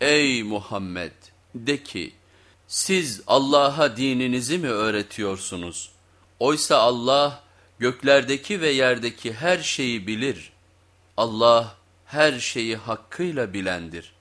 Ey Muhammed de ki siz Allah'a dininizi mi öğretiyorsunuz? Oysa Allah göklerdeki ve yerdeki her şeyi bilir. Allah her şeyi hakkıyla bilendir.